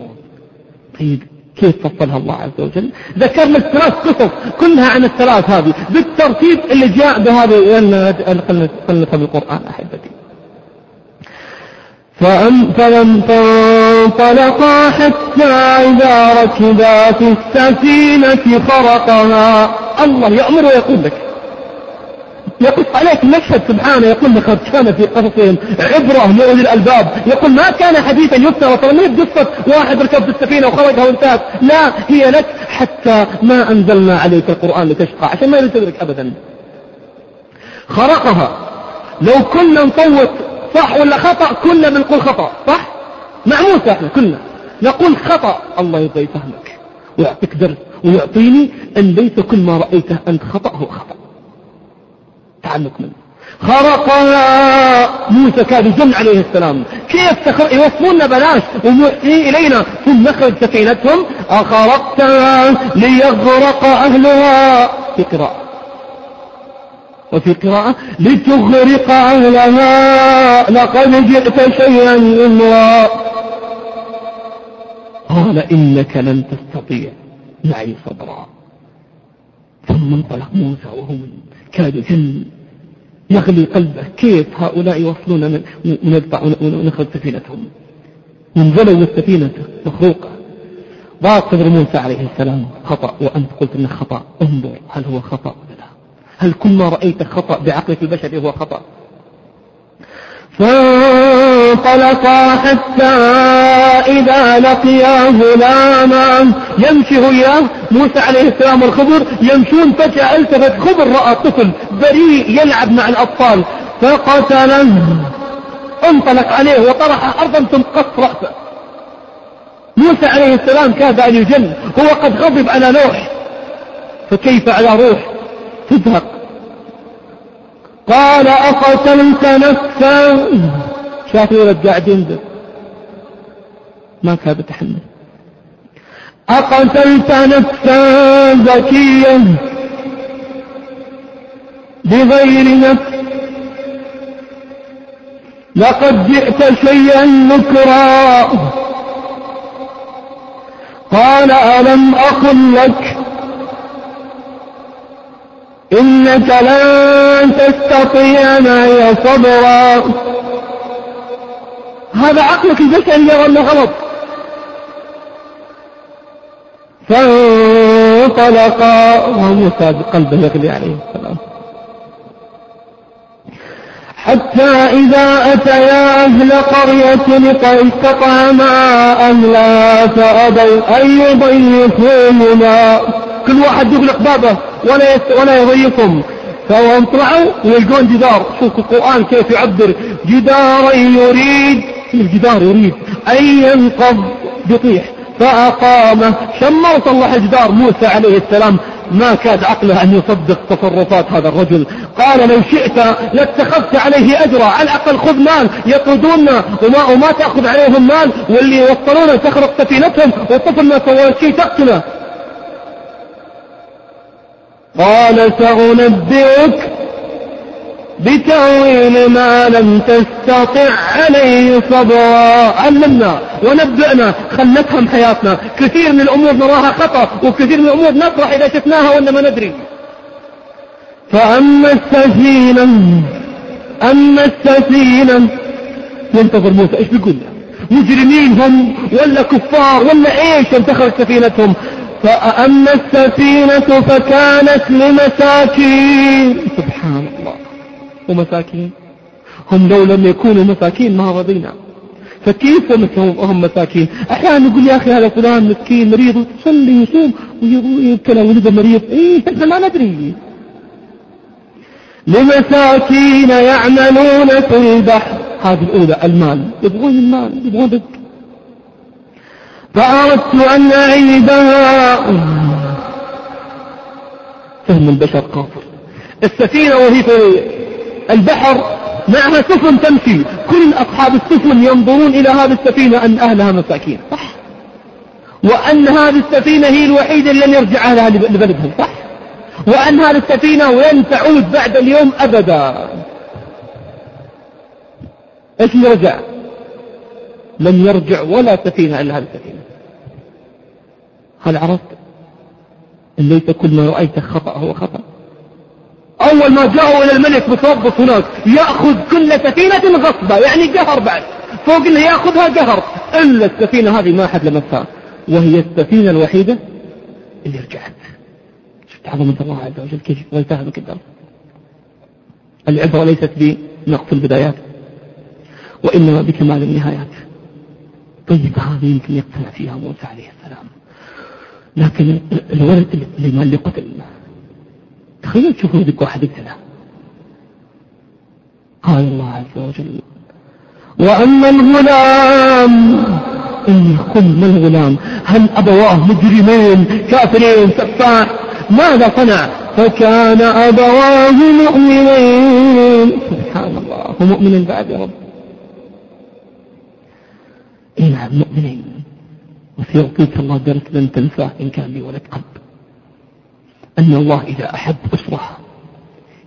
Speaker 1: طيب كيف فصلها الله عز وجل ذكرنا الثلاث قصص كلها عن الثلاث هذه بالترتيب اللي جاء بهذه القلة بالقرآن أحبتي فانطلقا حتى إذا ركبا في السفينة خرقها الله يأمر ويقول لك يقص عليك المشهد سبحانه يقول لقد كان في قصصهم عبرة لأولي الألباب يقول ما كان حديثا يفترى ترى مين قصة واحد ركب السفينة وخرجها وانتهت لا هي لك حتى ما أنزلنا عليك القرآن لتشقى عشان ما ينتظرك أبدا خرقها لو كنا نصوت صح ولا خطأ كنا بنقول خطأ صح معموسة احنا كلنا نقول خطأ الله يرضى يفهمك ويعطيك درس ويعطيني أن ليس كل ما رأيته أنت خطأ هو خطأ تعلق منه خرق موسى كان يجن عليه السلام كيف تخر... يوصلون بلاش ومحيي إلينا ثم نخرج سكينتهم أخرقتها ليغرق أهلها في قراءة وفي قراءة لتغرق أهلها لقد جئت شيئا إمرا قال إنك لن تستطيع معي صبرا ثم انطلق موسى وهم كادوا جن يغلي قلبه كيف هؤلاء يوصلون ونقطع ونخرج سفينتهم من زلوا السفينة مخروقة ضاق صدر موسى عليه السلام خطأ وأنت قلت أنه خطأ انظر هل هو خطأ ولا لا هل كل ما رأيت خطأ بعقلك البشري هو خطأ ف... فانطلقا حتى إذا لقيا غلاما يمشي وياه موسى عليه السلام والخبر يمشون فجأة التفت خضر رأى طفل بريء يلعب مع الأطفال فقتلا انطلق عليه وطرح أرضا ثم قص رأسه موسى عليه السلام كاد أن يجن هو قد غضب على نوح فكيف على روح تزهق قال أقتلت نفسا شاف الولد قاعد ينذر ما كان بتحمل أقتلت نفسا ذكيا بغير نفس لقد جئت شيئا نكرا قال ألم أقل لك إنك لن تستطيع معي صبرا هذا عقلك البشري يرى أنه غلط فانطلقا وموسى بقلبه يغلي عليه السلام حتى إذا أتيا أهل قرية استطعما لا فأبوا أن يضيفوهما كل واحد يغلق بابه ولا ولا يضيفهم فهم طلعوا ويلقون جدار شوفوا القرآن كيف يعبر جدارا يريد في الجدار يريد أن ينقض بطيح فأقامه شمر الله جدار موسى عليه السلام ما كاد عقله أن يصدق تصرفات هذا الرجل قال لو شئت لاتخذت عليه أجرا على الأقل خذ مال يطردوننا وما, وما تأخذ عليهم مال واللي يوصلونا تخرق سفينتهم والطفل ما سوى شيء تقتله قال سأنبئك بتأويل ما لم تستطع عليه صبرا علمنا ونبئنا خلتهم حياتنا كثير من الأمور نراها خطأ وكثير من الأمور نفرح إذا شفناها وإن ما ندري فأما السفينة أما السفينة ينتظر موسى إيش بيقول مجرمين هم ولا كفار ولا إيش انتخر سفينتهم فأما السفينة فكانت لمساكين سبحان الله ومساكين هم لو لم يكونوا مساكين ما رضينا فكيف هم مساكين احيانا يقول يا اخي هذا فلان مسكين مريض وتصلي ويصوم ويبتلى ولده مريض ايه احنا ما ندري لمساكين يعملون في البحر هذه الاولى المال يبغون المال يبغون بك فاردت ان اعيدها فهم البشر قاصر السفينه وهي في البحر معها سفن تمشي كل أصحاب السفن ينظرون إلى هذه السفينة أن أهلها مساكين صح وأن هذه السفينة هي الوحيدة اللي لن يرجع أهلها لبلدهم صح وأن هذه السفينة لن تعود بعد اليوم أبدا إيش اللي رجع لن يرجع ولا سفينة إلا هذه السفينة هل عرفت إن ليس كل ما رأيت خطأ هو خطأ أول ما جاءوا إلى الملك بطرابلس هناك يأخذ كل سفينة غصبة يعني قهر بعد فوق اللي يأخذها قهر إلا السفينة هذه ما أحد لمسها وهي السفينة الوحيدة اللي رجعت شفت عظمة الله عز وجل كيف يتهم كذا العبرة ليست بنقص البدايات وإنما بكمال النهايات طيب هذه يمكن يقتنع فيها موسى عليه السلام لكن الولد اللي ما اللي قتل تخيل تشوف يدك واحد كذا قال الله عز وجل وأما الغلام إني ما الغلام هل أبواه مجرمين كافرين سفاح ماذا صنع فكان أبواه مؤمنين سبحان الله هو مؤمن بعد يا رب إيه نعم مؤمنين وسيعطيك الله درس لن تنساه إن كان لي ولد قلب أن الله إذا أحب أسرة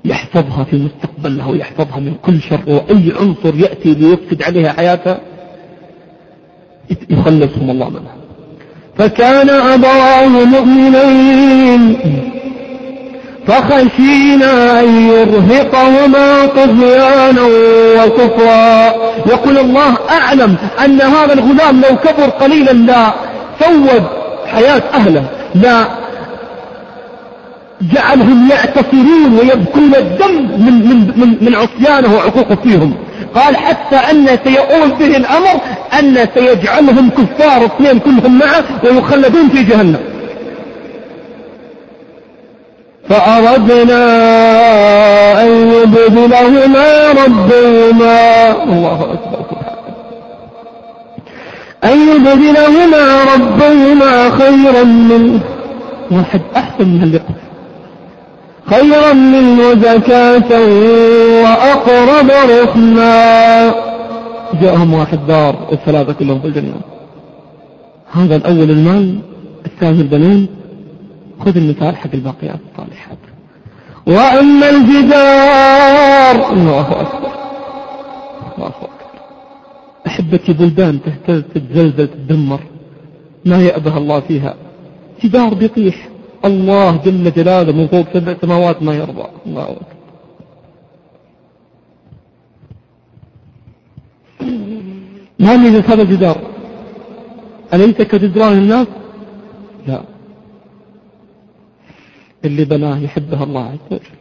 Speaker 1: يحفظها في مستقبلها ويحفظها من كل شر وأي عنصر يأتي ليفسد عليها حياتها يخلصهم الله منها فكان أبواه مؤمنين فخشينا أن يرهقهما طغيانا وكفرا يقول الله أعلم أن هذا الغلام لو كبر قليلا لا فوض حياة أهله لا جعلهم يعتصرون ويبكون الدم من, من, من, من عصيانه وعقوقه فيهم قال حتى أن سيؤول به الأمر أن سيجعلهم كفار اثنين كلهم معه ويخلدون في جهنم فأردنا أن يبدلهما ربهما الله أكبر أن يبدلهما ربهما خيرا منه واحد أحسن من اللقاء خيرا منه زكاة وأقرب رحما جاءهم واحد دار الثلاثة كلهم في الجنة هذا الأول المال الثاني البنين خذ المثال حق الباقيات الصالحات وأما الجدار الله أكبر الله أكبر أحبتي بلدان تهتز تتزلزل تدمر ما يأبه الله فيها جدار بيطيح الله جل جلاله من فوق سبع سماوات ما يرضى الله أكبر ما من هذا الجدار أليس كجدران الناس لا اللي بناه يحبها الله عز وجل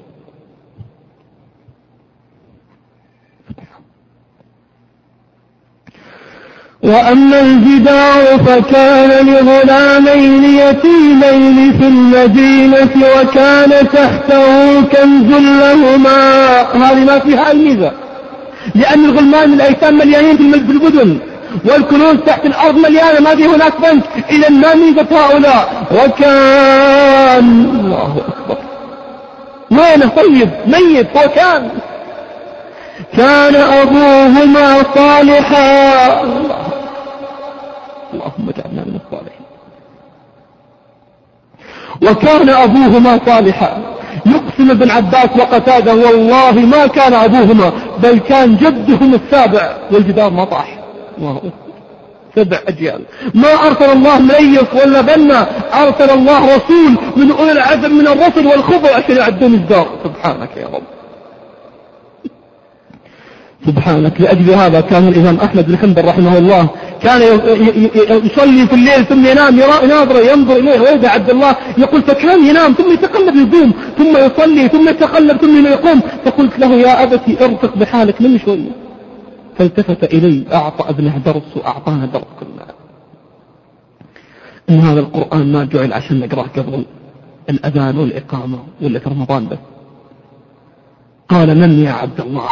Speaker 1: وأما الجدار فكان لغلامين يتيمين في المدينة وكان تحته كنز لهما هذه ما فيها الميزة لأن الغلمان الأيتام مليانين في المدن والكنوز تحت الأرض مليانة ما في هناك بنك إذا ما ميزة هؤلاء وكان الله أكبر وينه طيب ميت وكان كان أبوهما صالحا اللهم اجعلنا من الصالحين وكان أبوهما صالحا يقسم ابن عباس وقتاده والله ما كان أبوهما بل كان جدهم السابع والجدار ما طاح سبع أجيال ما أرسل الله ميت ولا بنا أرسل الله رسول من أولي العزم من الرسل والخبر عشان يعدون الدار سبحانك يا رب سبحانك لأجل هذا كان الإمام أحمد بن حنبل رحمه الله كان يصلي في الليل ثم ينام ناظرة ينظر إليه ويدع عبد الله يقول فكان ينام ثم يتقلب يقوم ثم يصلي ثم يتقلب ثم يقوم فقلت له يا أبتي ارفق بحالك من شوية فالتفت إلي أعطى ابنه درس وأعطانا درس كلنا إن هذا القرآن ما جعل عشان نقرأه قبل الأذان والإقامة ولا في رمضان بس قال من يا عبد الله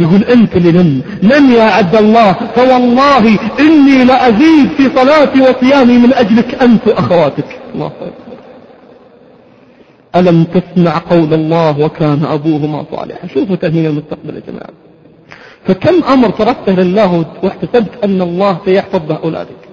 Speaker 1: يقول أنت اللي لم لم يا عبد الله فوالله إني لأزيد في صلاتي وصيامي من أجلك أنت وأخواتك الله ألم تسمع قول الله وكان أبوهما صالحا شوفوا تأمين المستقبل يا جماعة فكم أمر تركته لله واحتسبت أن الله سيحفظ أولادك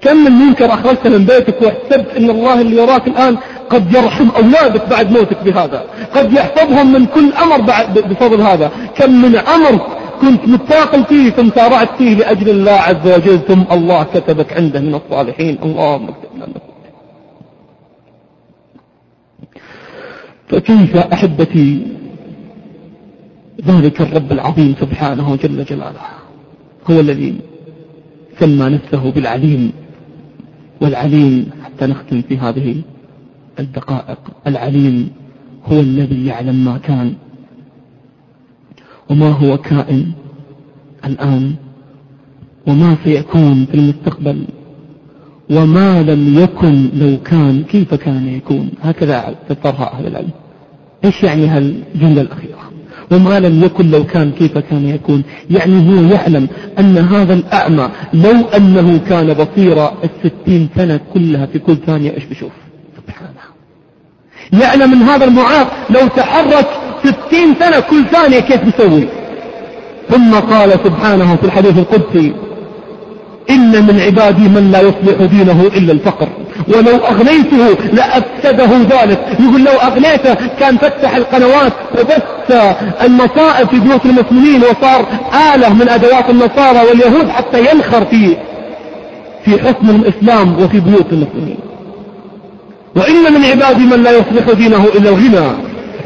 Speaker 1: كم من منكر أخرجت من بيتك واحسبت أن الله اللي يراك الآن قد يرحم أولادك بعد موتك بهذا قد يحفظهم من كل أمر بعد بفضل هذا كم من أمر كنت متاقل فيه ثم سارعت فيه لأجل الله عز وجل ثم الله كتبك عنده من الصالحين اللهم اكتبنا فكيف أحبتي ذلك الرب العظيم سبحانه جل جلاله هو الذي سمى نفسه بالعليم والعليم حتى نختم في هذه الدقائق العليم هو الذي يعلم ما كان وما هو كائن الآن وما سيكون في المستقبل وما لم يكن لو كان كيف كان يكون هكذا تطرها أهل العلم إيش يعني هالجملة الأخيرة وما لم يكن لو كان كيف كان يكون يعني هو يعلم أن هذا الأعمى لو أنه كان بصيرا الستين سنة كلها في كل ثانية إيش بشوف سبحانه يعلم أن هذا المعاق لو تحرك ستين سنة كل ثانية كيف بيسوي ثم قال سبحانه في الحديث القدسي إن من عبادي من لا يصلح دينه إلا الفقر ولو أغنيته لأفسده ذلك يقول لو أغنيته كان فتح القنوات وبث النصائب في بيوت المسلمين وصار آلة من أدوات النصارى واليهود حتى ينخر في في حكم الإسلام وفي بيوت المسلمين وإن من عبادي من لا يصلح دينه إلا الغنى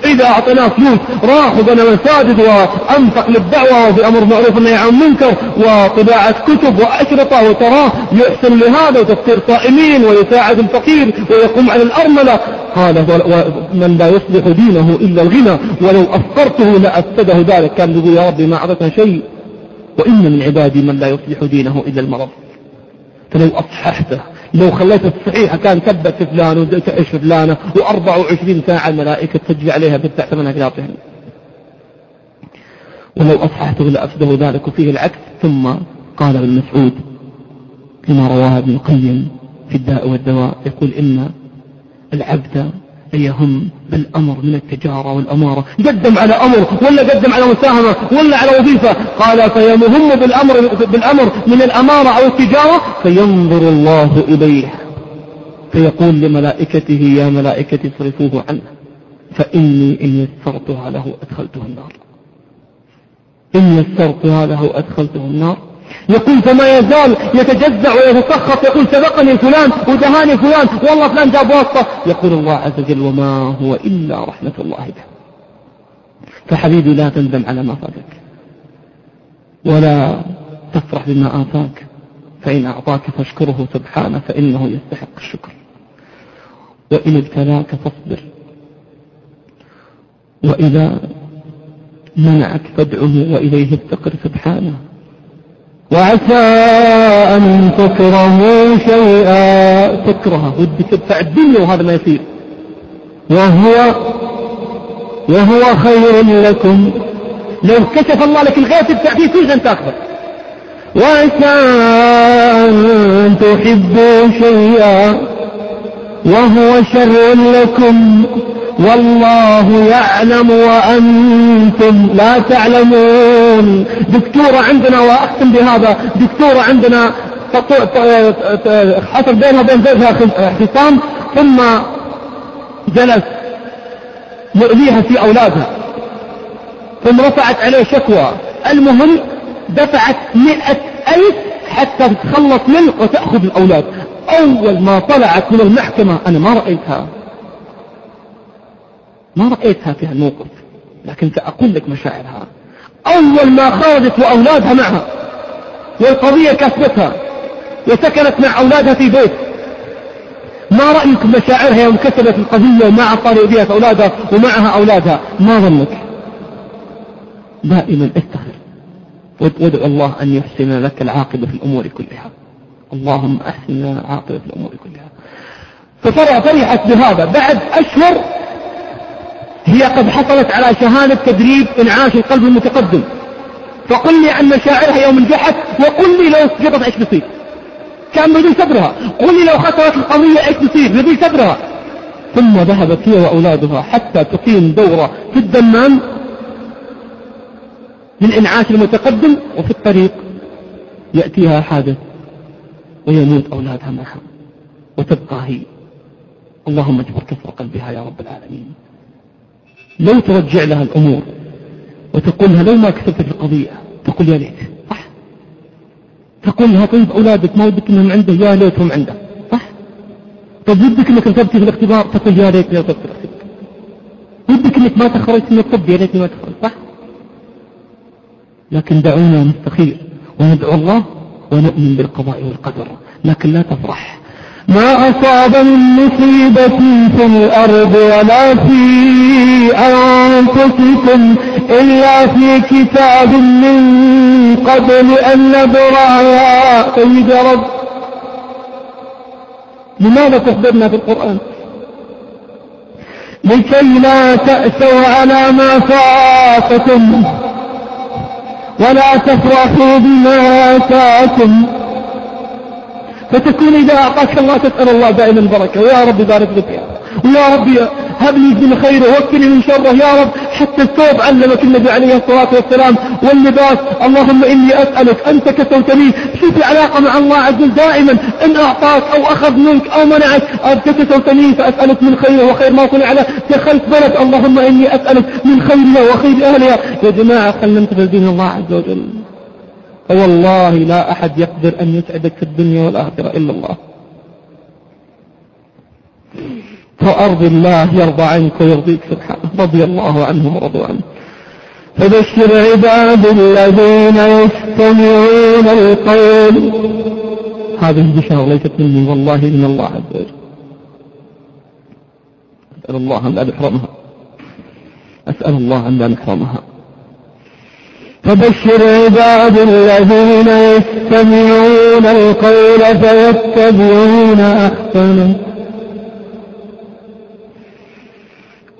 Speaker 1: اذا اعطيناه فلوس راح وبنى مساجد وانفق للدعوة وفي امر معروف والنهي عن منكر وطباعة كتب واشرطة وتراه يحسن لهذا وتفكير صائمين ويساعد الفقير ويقوم على الارملة قال من لا يصلح دينه الا الغنى ولو افقرته لافسده ذلك كان يقول يا ربي ما اعطتنا شيء وان من عبادي من لا يصلح دينه الا المرض فلو اصححته لو خليتها صحيحة كان ثبت فلان وتعيش فلانة و24 ساعة الملائكة تجي عليها بتعت من أجلاطهن ولو أصححته لأفده ذلك وفيه العكس ثم قال ابن مسعود كما رواه ابن القيم في الداء والدواء يقول إن العبد يهم بالأمر من التجارة والأمارة قدم على أمر ولا قدم على مساهمة ولا على وظيفة قال فيمهم بالأمر, بالأمر من الأمارة أو التجارة فينظر الله إليه فيقول لملائكته يا ملائكتي اصرفوه عنه فإني إن يسرتها له أدخلته النار إن يسرتها له أدخلته النار يقول فما يزال يتجزع ويتسخط يقول سبقني فلان ودهاني فلان والله فلان جاب واسطة يقول الله عز وجل وما هو إلا رحمة الله به فحبيبي لا تندم على ما فاتك ولا تفرح بما آتاك فإن أعطاك فاشكره سبحانه فإنه يستحق الشكر وإن ابتلاك فاصبر وإذا منعك فادعه وإليه افتقر سبحانه وعسى أن تكرهوا شيئا تكره ودك تدفع الدنيا وهذا ما يصير وهو وهو خير لكم لو كشف الله لك الغير تدفع فيه كل شيء تاخذه وعسى أن تحبوا شيئا وهو شر لكم والله يعلم وأنتم لا تعلمون دكتورة عندنا وأختم بهذا دكتورة عندنا حصل بينها وبين زوجها خصام ثم جلس يؤذيها في أولادها ثم رفعت عليه شكوى المهم دفعت مئة ألف حتى تتخلص منه وتأخذ الأولاد أول ما طلعت من المحكمة أنا ما رأيتها ما رأيتها في الموقف لكن سأقول لك مشاعرها أول ما خرجت وأولادها معها والقضية كسبتها وسكنت مع أولادها في بيت ما رأيك مشاعرها يوم كسبت القضية وما أطالوا بها أولادها ومعها أولادها ما ظنك دائما استغفر وادعو الله أن يحسن لك العاقبة في الأمور كلها اللهم أحسن لنا العاقبة في الأمور كلها ففرحت بهذا بعد أشهر هي قد حصلت على شهادة تدريب انعاش القلب المتقدم فقل لي أن مشاعرها يوم انجحت وقل لي لو سقطت ايش بيصير كان بذل صدرها قل لي لو خسرت القضية ايش بيصير بذل صدرها ثم ذهبت هي وأولادها حتى تقيم دورة في الدمام للإنعاش المتقدم وفي الطريق يأتيها حادث ويموت أولادها معها وتبقى هي اللهم اجبر كسر قلبها يا رب العالمين لو ترجع لها الأمور وتقول لها لو ما كتبت القضية تقول يا ليت صح تقول لها طيب أولادك ما ودك أنهم عنده يا ليتهم عنده صح طيب ودك أنك انتبتي في الاختبار تقول يا ليتني يا في الاختبار ودك أنك ما تخرجت من الطب يا ليتني ما تخرجت صح
Speaker 2: لكن دعونا
Speaker 1: نستخير وندعو الله ونؤمن بالقضاء والقدر لكن لا تفرح ما أصاب من مصيبة في الأرض ولا في أنفسكم إلا في كتاب من قبل أن نبرأها أيد رب لماذا تخبرنا في القرآن لكي لا تأسوا على ما فاتكم ولا تفرحوا بما آتاكم فتكون إذا أعطاك الله تسأل الله دائما البركة ويا رب بارك لك يا رب ويا رب هب لي من خيره ووكلني من شره يا رب حتى الثوب علمك النبي عليه الصلاة والسلام واللباس اللهم إني أسألك أنت كسوتني شوف علاقة مع الله عز وجل دائما إن أعطاك أو أخذ منك أو منعك أنت كسوتني فأسألك من خيره وخير ما كن على دخلت بلد اللهم إني أسألك من خيرها وخير أهلها يا جماعة خلنا ننتبه دين الله عز وجل فوالله لا أحد يقدر أن يسعدك في الدنيا والآخرة إلا الله فأرض الله يرضى عنك ويرضيك سبحانه رضي الله عنهم ورضوا عنه فبشر عباد الذين يستمعون القول هذه البشارة ليست مني والله من الله عز وجل أسأل الله أن لا نحرمها أسأل الله أن لا نحرمها فبشر عباد
Speaker 2: الذين يستمعون القول فيتبعون أحسنه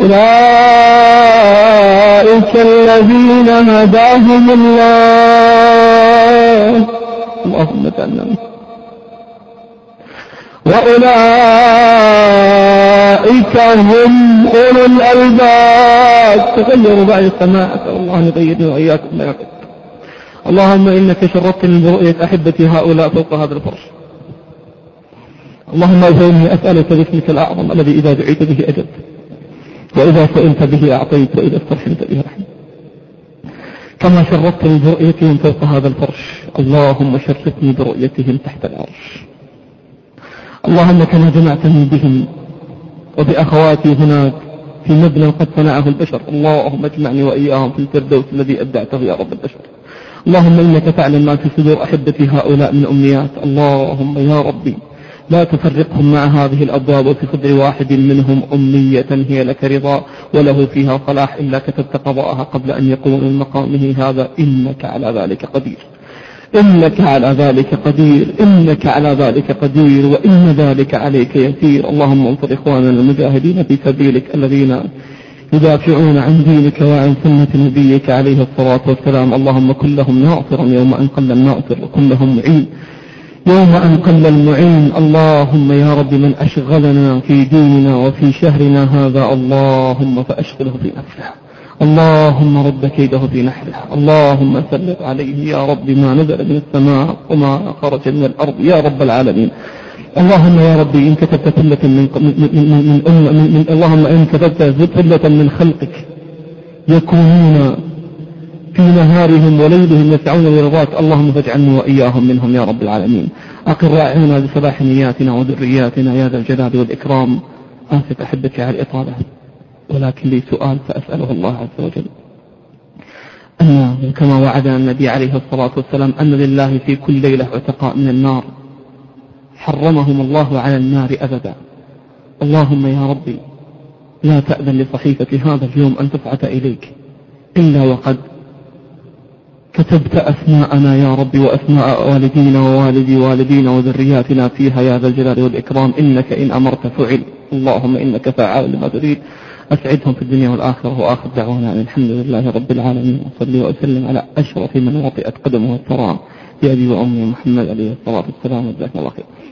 Speaker 1: أولئك الذين هداهم الله اللهم تعلم وأولئك أولئك هم أولو الألباب تغيروا بعد السماء أسأل الله أن يغيرني وإياكم ما اللهم إنك شرفتني برؤية أحبتي هؤلاء فوق هذا الفرش اللهم إني أسألك باسمك الأعظم الذي إذا دعيت به أجبت وإذا سئلت به أعطيت وإذا استرحمت به رحمت كما شرفتني برؤيتهم فوق هذا الفرش اللهم شرفتني برؤيتهم تحت العرش اللهم كما جمعتني بهم وبأخواتي هناك في مبنى قد صنعه البشر اللهم اجمعني وإياهم في الفردوس الذي أبدعته يا رب البشر اللهم إنك تعلم ما في صدور أحبتي هؤلاء من أمنيات اللهم يا ربي لا تفرقهم مع هذه الأبواب وفي صدر واحد منهم أمنية هي لك رضا وله فيها صلاح إلا كتبت قضاءها قبل أن يقوم من مقامه هذا إنك على ذلك قدير إنك على ذلك قدير إنك على ذلك قدير وإن ذلك عليك يسير اللهم انصر إخواننا المجاهدين في سبيلك الذين يدافعون عن دينك وعن سنة نبيك عليه الصلاة والسلام اللهم كن لهم ناصرا يوم أن قل الناصر وكن لهم معين يوم أن قل المعين اللهم يا رب من أشغلنا في ديننا وفي شهرنا هذا اللهم فأشغله في بنفسه اللهم رد كيده في نحره اللهم سلط عليه يا رب ما نزل من السماء وما خرج من الأرض يا رب العالمين اللهم يا ربي إن كتبت ثلة من, من, من, من, من, من اللهم إن كتبت ثلة من خلقك يكونون في نهارهم وليلهم يسعون لرضاك اللهم فاجعلني وإياهم منهم يا رب العالمين أقر أعيننا بصلاح نياتنا وذرياتنا يا ذا الجلال والإكرام آسف أحبتي على الإطالة ولكن لي سؤال فأسأله الله عز وجل آه، كما وعدنا النبي عليه الصلاة والسلام أن لله في كل ليلة عتقاء من النار حرمهم الله على النار أبدا اللهم يا ربي لا تأذن لصحيفة هذا اليوم أن تبعث إليك إلا وقد كتبت أسماءنا يا ربي وأسماء والدينا ووالدي والدينا وذرياتنا فيها يا ذا الجلال والإكرام إنك إن أمرت فعل اللهم إنك فعال لما تريد أسعدهم في الدنيا والآخرة وآخر دعوانا أن الحمد لله رب العالمين وصلي وأسلم على أشرف من وطئت قدمه
Speaker 2: في بأبي وأمي محمد عليه الصلاة والسلام وجزاكم الله خير